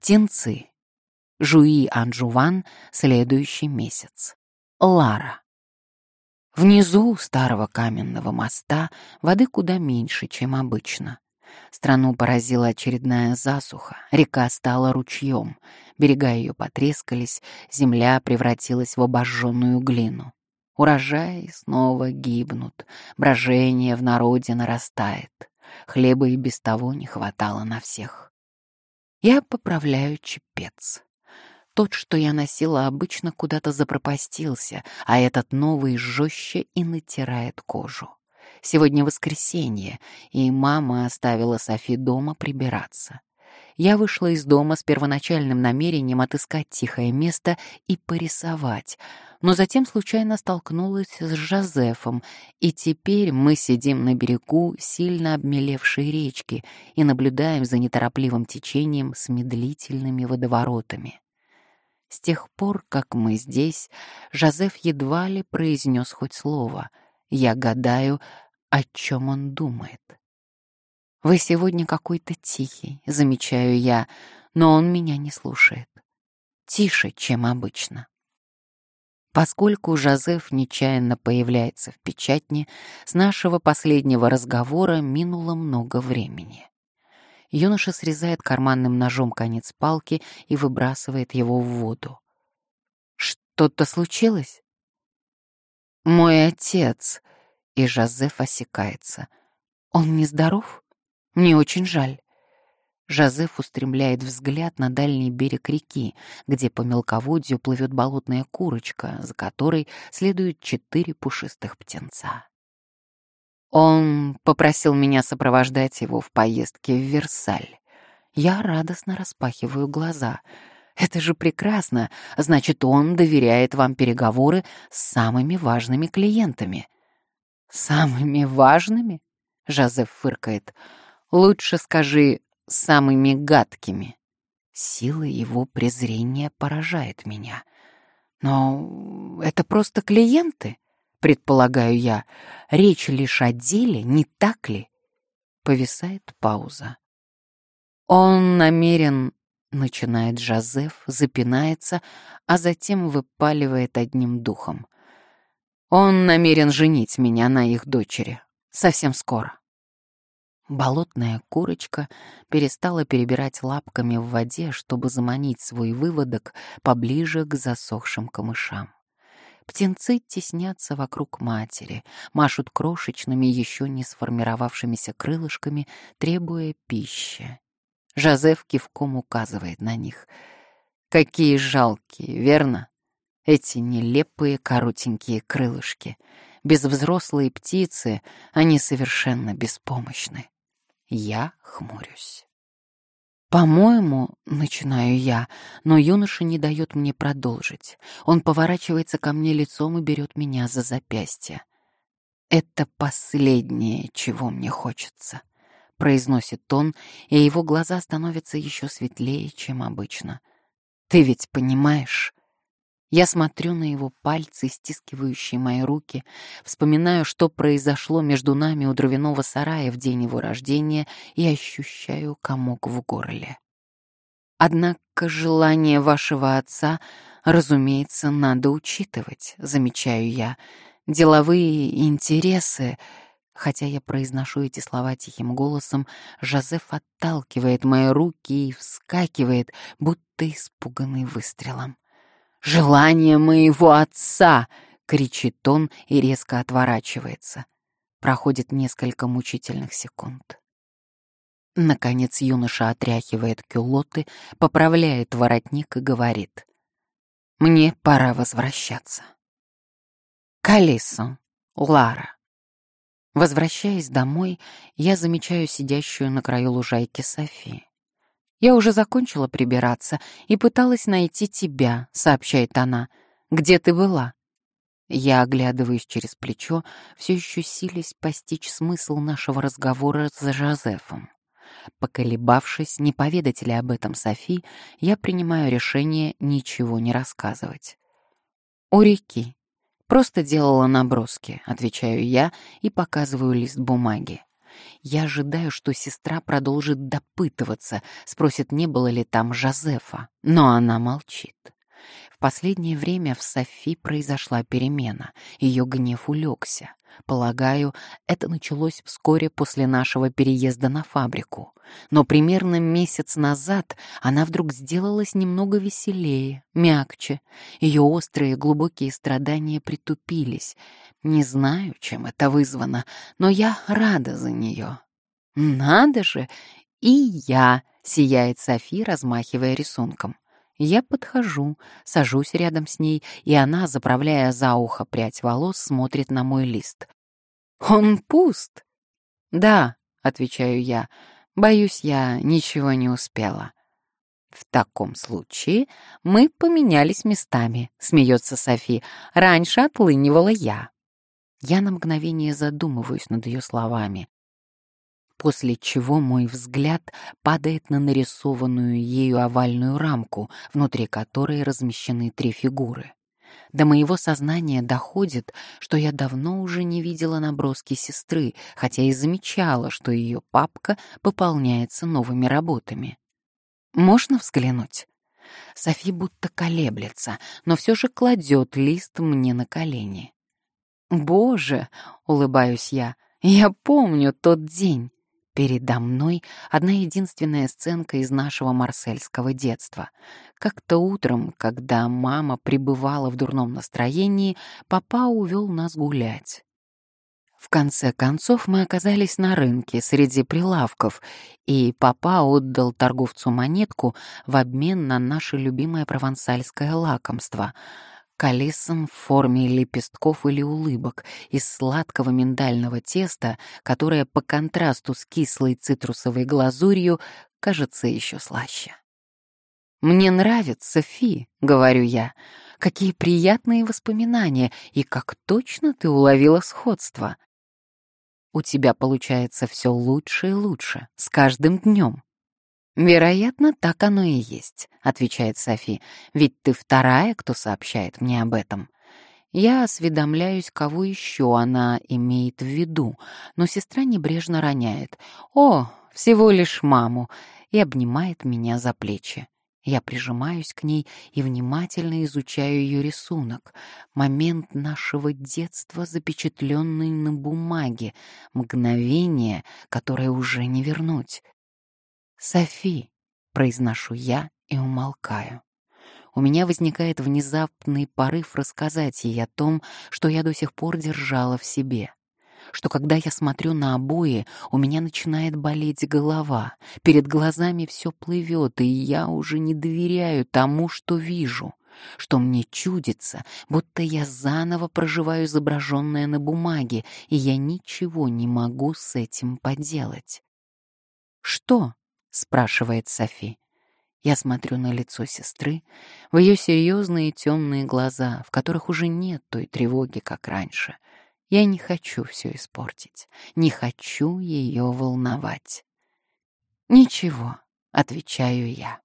Птенцы. Жуи Анжуван следующий месяц. Лара. Внизу у старого каменного моста воды куда меньше, чем обычно. Страну поразила очередная засуха, река стала ручьем, берега ее потрескались, земля превратилась в обожженную глину. Урожаи снова гибнут, брожение в народе нарастает, хлеба и без того не хватало на всех. Я поправляю чепец. Тот, что я носила обычно, куда-то запропастился, а этот новый жестче и натирает кожу. Сегодня воскресенье, и мама оставила Софи дома прибираться. Я вышла из дома с первоначальным намерением отыскать тихое место и порисовать, но затем случайно столкнулась с Жозефом, и теперь мы сидим на берегу сильно обмелевшей речки и наблюдаем за неторопливым течением с медлительными водоворотами. С тех пор, как мы здесь, Жозеф едва ли произнес хоть слово. Я гадаю, о чем он думает. «Вы сегодня какой-то тихий», — замечаю я, но он меня не слушает. Тише, чем обычно. Поскольку Жозеф нечаянно появляется в печатне, с нашего последнего разговора минуло много времени. Юноша срезает карманным ножом конец палки и выбрасывает его в воду. «Что-то случилось?» «Мой отец...» И Жозеф осекается. «Он нездоров? Мне очень жаль». Жозеф устремляет взгляд на дальний берег реки, где по мелководью плывет болотная курочка, за которой следуют четыре пушистых птенца. Он попросил меня сопровождать его в поездке в Версаль. Я радостно распахиваю глаза. Это же прекрасно. Значит, он доверяет вам переговоры с самыми важными клиентами. Самыми важными? Жозеф фыркает. Лучше скажи самыми гадкими. Сила его презрения поражает меня. Но это просто клиенты предполагаю я. Речь лишь о деле, не так ли? Повисает пауза. Он намерен, начинает Жозеф, запинается, а затем выпаливает одним духом. Он намерен женить меня на их дочери. Совсем скоро. Болотная курочка перестала перебирать лапками в воде, чтобы заманить свой выводок поближе к засохшим камышам. Птенцы теснятся вокруг матери, машут крошечными, еще не сформировавшимися крылышками, требуя пищи. Жозеф кивком указывает на них. Какие жалкие, верно? Эти нелепые коротенькие крылышки. Безвзрослые птицы, они совершенно беспомощны. Я хмурюсь. «По-моему, — начинаю я, но юноша не дает мне продолжить. Он поворачивается ко мне лицом и берет меня за запястье. «Это последнее, чего мне хочется», — произносит он, и его глаза становятся еще светлее, чем обычно. «Ты ведь понимаешь?» Я смотрю на его пальцы, стискивающие мои руки, вспоминаю, что произошло между нами у дровяного сарая в день его рождения и ощущаю комок в горле. Однако желание вашего отца, разумеется, надо учитывать, замечаю я. Деловые интересы... Хотя я произношу эти слова тихим голосом, Жозеф отталкивает мои руки и вскакивает, будто испуганный выстрелом. «Желание моего отца!» — кричит он и резко отворачивается. Проходит несколько мучительных секунд. Наконец юноша отряхивает кюлоты, поправляет воротник и говорит. «Мне пора возвращаться». Калисо, Лара. Возвращаясь домой, я замечаю сидящую на краю лужайки Софи. «Я уже закончила прибираться и пыталась найти тебя», — сообщает она. «Где ты была?» Я оглядываюсь через плечо, все еще силясь постичь смысл нашего разговора с Жозефом. Поколебавшись, не поведать ли об этом Софи, я принимаю решение ничего не рассказывать. «У реки. Просто делала наброски», — отвечаю я и показываю лист бумаги. Я ожидаю, что сестра продолжит допытываться, спросит, не было ли там Жозефа, но она молчит. В последнее время в Софи произошла перемена, ее гнев улегся. Полагаю, это началось вскоре после нашего переезда на фабрику. Но примерно месяц назад она вдруг сделалась немного веселее, мягче. Ее острые глубокие страдания притупились. Не знаю, чем это вызвано, но я рада за нее. «Надо же! И я!» — сияет Софи, размахивая рисунком. Я подхожу, сажусь рядом с ней, и она, заправляя за ухо прядь волос, смотрит на мой лист. «Он пуст!» «Да», — отвечаю я, — «боюсь, я ничего не успела». «В таком случае мы поменялись местами», — смеется Софи. «Раньше отлынивала я». Я на мгновение задумываюсь над ее словами после чего мой взгляд падает на нарисованную ею овальную рамку, внутри которой размещены три фигуры. До моего сознания доходит, что я давно уже не видела наброски сестры, хотя и замечала, что ее папка пополняется новыми работами. «Можно взглянуть?» Софи будто колеблется, но все же кладет лист мне на колени. «Боже!» — улыбаюсь я. «Я помню тот день. Передо мной одна единственная сценка из нашего марсельского детства. Как-то утром, когда мама пребывала в дурном настроении, папа увел нас гулять. В конце концов мы оказались на рынке среди прилавков, и папа отдал торговцу монетку в обмен на наше любимое провансальское лакомство — колесом в форме лепестков или улыбок из сладкого миндального теста, которое по контрасту с кислой цитрусовой глазурью кажется еще слаще. «Мне нравится, Фи», — говорю я. «Какие приятные воспоминания, и как точно ты уловила сходство». «У тебя получается все лучше и лучше, с каждым днем», «Вероятно, так оно и есть», — отвечает Софи, «ведь ты вторая, кто сообщает мне об этом». Я осведомляюсь, кого еще она имеет в виду, но сестра небрежно роняет. «О, всего лишь маму!» и обнимает меня за плечи. Я прижимаюсь к ней и внимательно изучаю ее рисунок. Момент нашего детства, запечатленный на бумаге. Мгновение, которое уже не вернуть. «Софи», — произношу я и умолкаю. У меня возникает внезапный порыв рассказать ей о том, что я до сих пор держала в себе. Что когда я смотрю на обои, у меня начинает болеть голова, перед глазами все плывет, и я уже не доверяю тому, что вижу, что мне чудится, будто я заново проживаю изображенное на бумаге, и я ничего не могу с этим поделать. «Что?» — спрашивает Софи. Я смотрю на лицо сестры, в ее серьезные темные глаза, в которых уже нет той тревоги, как раньше. Я не хочу все испортить, не хочу ее волновать. «Ничего», — отвечаю я.